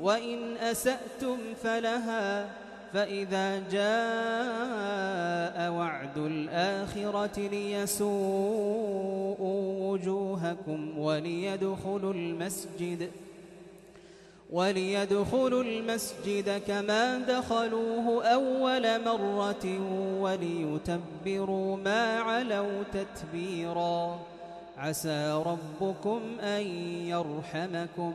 وإن أسأتم فلها فإذا جاء وعد الآخرة ليسوءوا وجوهكم وليدخلوا المسجد وليدخلوا المسجد كما دخلوه أول مرة وليتبروا ما علوا تتبيرا. عسى ربكم أن يرحمكم.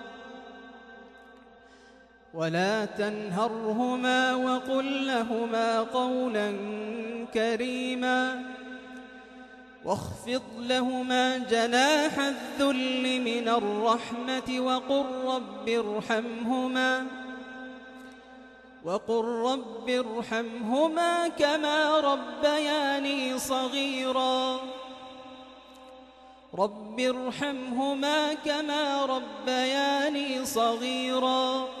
ولا تنهرهما وقل لهما قولا كريما واخفض لهما جناح الذل من الرحمة وقل رب ارحمهما وقل رب ارحمهما كما ربياني صغيرا رب ارحمهما كما ربياني صغيرا